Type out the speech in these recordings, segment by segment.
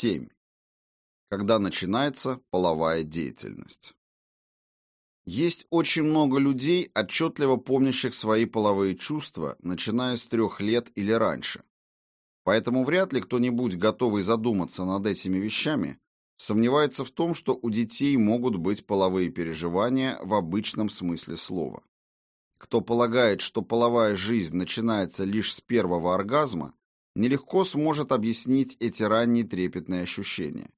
7. Когда начинается половая деятельность. Есть очень много людей, отчетливо помнящих свои половые чувства, начиная с трех лет или раньше. Поэтому вряд ли кто-нибудь, готовый задуматься над этими вещами, сомневается в том, что у детей могут быть половые переживания в обычном смысле слова. Кто полагает, что половая жизнь начинается лишь с первого оргазма, нелегко сможет объяснить эти ранние трепетные ощущения.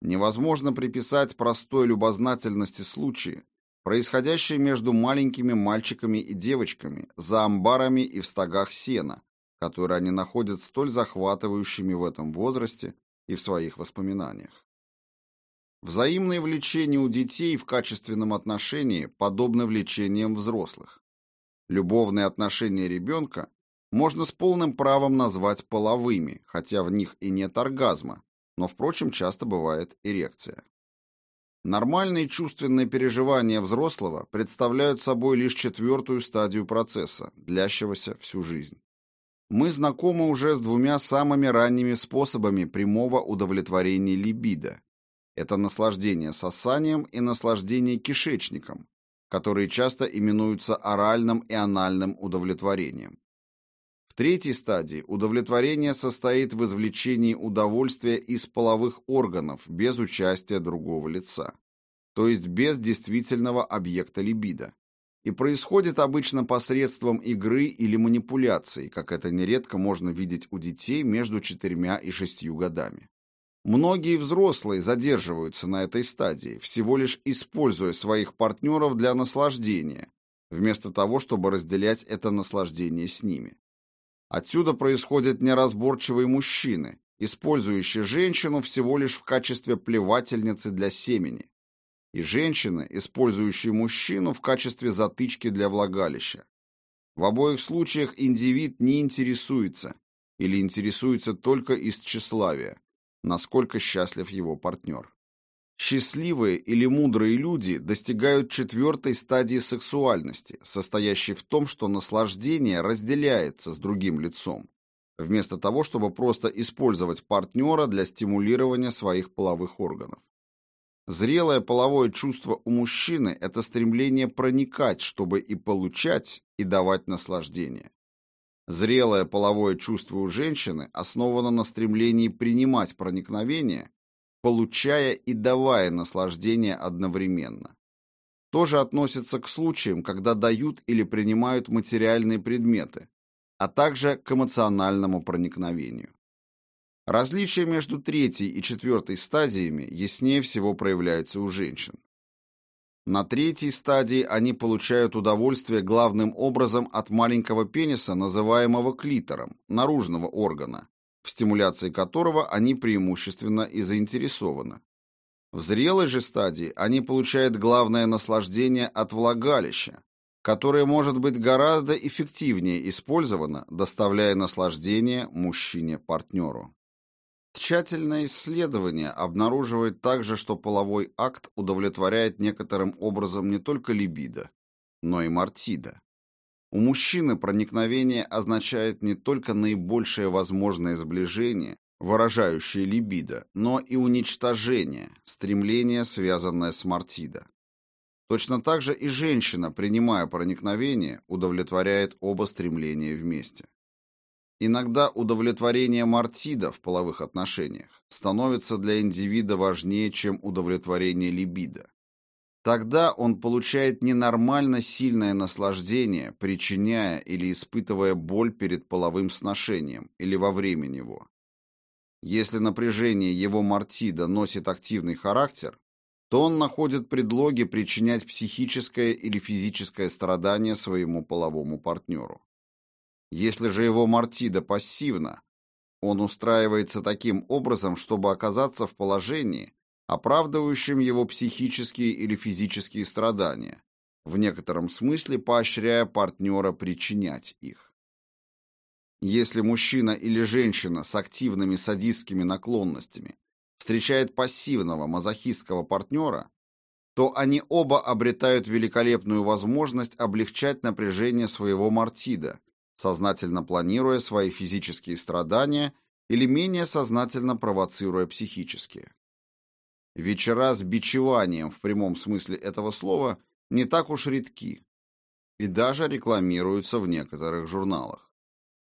Невозможно приписать простой любознательности случаи, происходящие между маленькими мальчиками и девочками за амбарами и в стогах сена, которые они находят столь захватывающими в этом возрасте и в своих воспоминаниях. Взаимное влечение у детей в качественном отношении подобно влечениям взрослых. Любовные отношения ребенка можно с полным правом назвать половыми, хотя в них и нет оргазма, но, впрочем, часто бывает эрекция. Нормальные чувственные переживания взрослого представляют собой лишь четвертую стадию процесса, длящегося всю жизнь. Мы знакомы уже с двумя самыми ранними способами прямого удовлетворения либидо. Это наслаждение сосанием и наслаждение кишечником, которые часто именуются оральным и анальным удовлетворением. В третьей стадии удовлетворение состоит в извлечении удовольствия из половых органов без участия другого лица, то есть без действительного объекта либидо, и происходит обычно посредством игры или манипуляций, как это нередко можно видеть у детей между четырьмя и шестью годами. Многие взрослые задерживаются на этой стадии, всего лишь используя своих партнеров для наслаждения, вместо того, чтобы разделять это наслаждение с ними. Отсюда происходят неразборчивые мужчины, использующие женщину всего лишь в качестве плевательницы для семени, и женщины, использующие мужчину в качестве затычки для влагалища. В обоих случаях индивид не интересуется или интересуется только из тщеславия, насколько счастлив его партнер. Счастливые или мудрые люди достигают четвертой стадии сексуальности, состоящей в том, что наслаждение разделяется с другим лицом, вместо того, чтобы просто использовать партнера для стимулирования своих половых органов. Зрелое половое чувство у мужчины – это стремление проникать, чтобы и получать, и давать наслаждение. Зрелое половое чувство у женщины основано на стремлении принимать проникновение получая и давая наслаждение одновременно. Тоже относится к случаям, когда дают или принимают материальные предметы, а также к эмоциональному проникновению. Различие между третьей и четвертой стадиями яснее всего проявляется у женщин. На третьей стадии они получают удовольствие главным образом от маленького пениса, называемого клитором, наружного органа, в стимуляции которого они преимущественно и заинтересованы. В зрелой же стадии они получают главное наслаждение от влагалища, которое может быть гораздо эффективнее использовано, доставляя наслаждение мужчине-партнеру. Тщательное исследование обнаруживает также, что половой акт удовлетворяет некоторым образом не только либидо, но и мартида. У мужчины проникновение означает не только наибольшее возможное сближение, выражающее либидо, но и уничтожение, стремление, связанное с мартидо. Точно так же и женщина, принимая проникновение, удовлетворяет оба стремления вместе. Иногда удовлетворение мартида в половых отношениях становится для индивида важнее, чем удовлетворение либидо. Тогда он получает ненормально сильное наслаждение, причиняя или испытывая боль перед половым сношением или во время него. Если напряжение его мартида носит активный характер, то он находит предлоги причинять психическое или физическое страдание своему половому партнеру. Если же его мартида пассивна, он устраивается таким образом, чтобы оказаться в положении, оправдывающим его психические или физические страдания, в некотором смысле поощряя партнера причинять их. Если мужчина или женщина с активными садистскими наклонностями встречает пассивного мазохистского партнера, то они оба обретают великолепную возможность облегчать напряжение своего мартида, сознательно планируя свои физические страдания или менее сознательно провоцируя психические. Вечера с бичеванием в прямом смысле этого слова не так уж редки и даже рекламируются в некоторых журналах.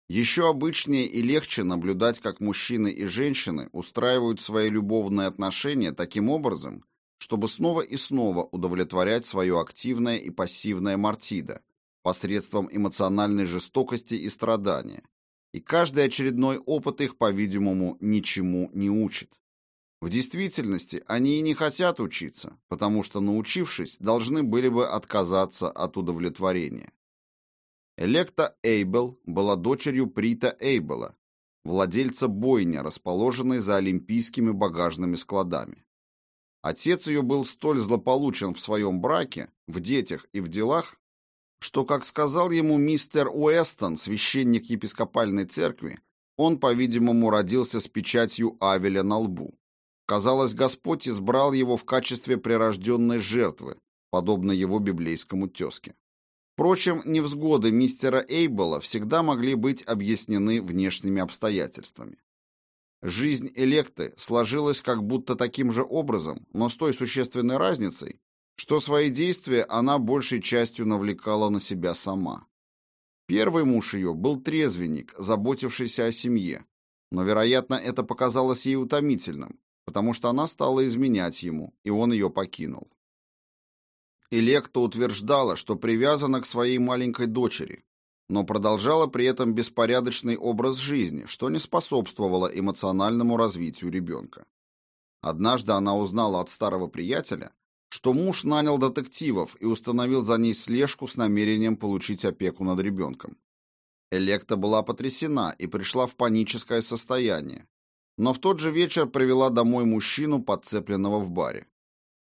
Еще обычнее и легче наблюдать, как мужчины и женщины устраивают свои любовные отношения таким образом, чтобы снова и снова удовлетворять свое активное и пассивное мартида посредством эмоциональной жестокости и страдания. И каждый очередной опыт их, по-видимому, ничему не учит. В действительности они и не хотят учиться, потому что, научившись, должны были бы отказаться от удовлетворения. Электа Эйбел была дочерью Прита Эйбела, владельца бойни, расположенной за олимпийскими багажными складами. Отец ее был столь злополучен в своем браке, в детях и в делах, что, как сказал ему мистер Уэстон, священник епископальной церкви, он, по-видимому, родился с печатью Авеля на лбу. Казалось, Господь избрал его в качестве прирожденной жертвы, подобно его библейскому тезке. Впрочем, невзгоды мистера Эйбола всегда могли быть объяснены внешними обстоятельствами. Жизнь Электы сложилась как будто таким же образом, но с той существенной разницей, что свои действия она большей частью навлекала на себя сама. Первый муж ее был трезвенник, заботившийся о семье, но, вероятно, это показалось ей утомительным, потому что она стала изменять ему, и он ее покинул. Электа утверждала, что привязана к своей маленькой дочери, но продолжала при этом беспорядочный образ жизни, что не способствовало эмоциональному развитию ребенка. Однажды она узнала от старого приятеля, что муж нанял детективов и установил за ней слежку с намерением получить опеку над ребенком. Электа была потрясена и пришла в паническое состояние, но в тот же вечер привела домой мужчину, подцепленного в баре.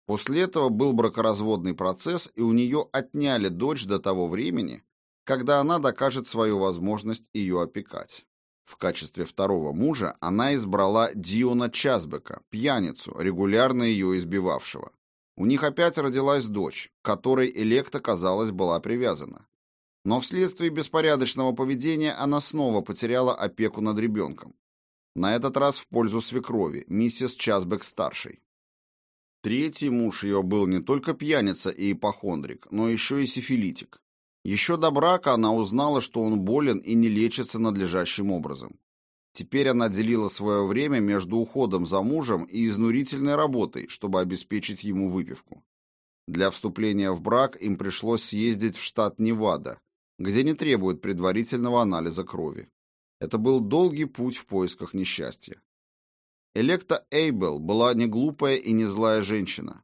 После этого был бракоразводный процесс, и у нее отняли дочь до того времени, когда она докажет свою возможность ее опекать. В качестве второго мужа она избрала Диона Часбека, пьяницу, регулярно ее избивавшего. У них опять родилась дочь, к которой Электа, казалось, была привязана. Но вследствие беспорядочного поведения она снова потеряла опеку над ребенком. На этот раз в пользу свекрови, миссис Часбек-старшей. Третий муж ее был не только пьяница и ипохондрик, но еще и сифилитик. Еще до брака она узнала, что он болен и не лечится надлежащим образом. Теперь она делила свое время между уходом за мужем и изнурительной работой, чтобы обеспечить ему выпивку. Для вступления в брак им пришлось съездить в штат Невада, где не требуют предварительного анализа крови. Это был долгий путь в поисках несчастья. Электа Эйбел была не глупая и не злая женщина.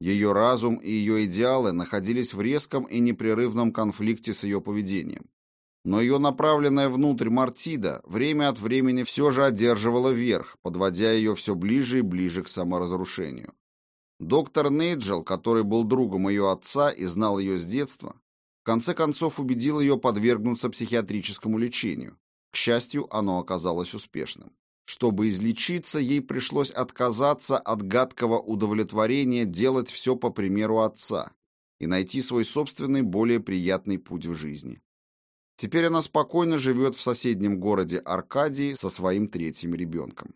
Ее разум и ее идеалы находились в резком и непрерывном конфликте с ее поведением. Но ее направленная внутрь Мартида время от времени все же одерживала верх, подводя ее все ближе и ближе к саморазрушению. Доктор Нейджел, который был другом ее отца и знал ее с детства, в конце концов убедил ее подвергнуться психиатрическому лечению. К счастью, оно оказалось успешным. Чтобы излечиться, ей пришлось отказаться от гадкого удовлетворения делать все по примеру отца и найти свой собственный более приятный путь в жизни. Теперь она спокойно живет в соседнем городе Аркадии со своим третьим ребенком.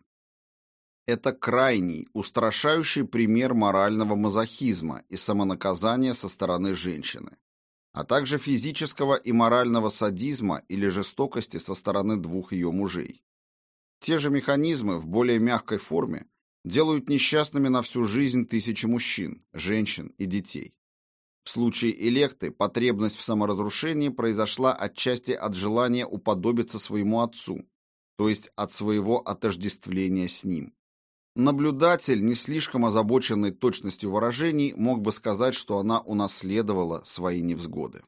Это крайний, устрашающий пример морального мазохизма и самонаказания со стороны женщины, а также физического и морального садизма или жестокости со стороны двух ее мужей. Те же механизмы в более мягкой форме делают несчастными на всю жизнь тысячи мужчин, женщин и детей. В случае Электы потребность в саморазрушении произошла отчасти от желания уподобиться своему отцу, то есть от своего отождествления с ним. Наблюдатель, не слишком озабоченный точностью выражений, мог бы сказать, что она унаследовала свои невзгоды.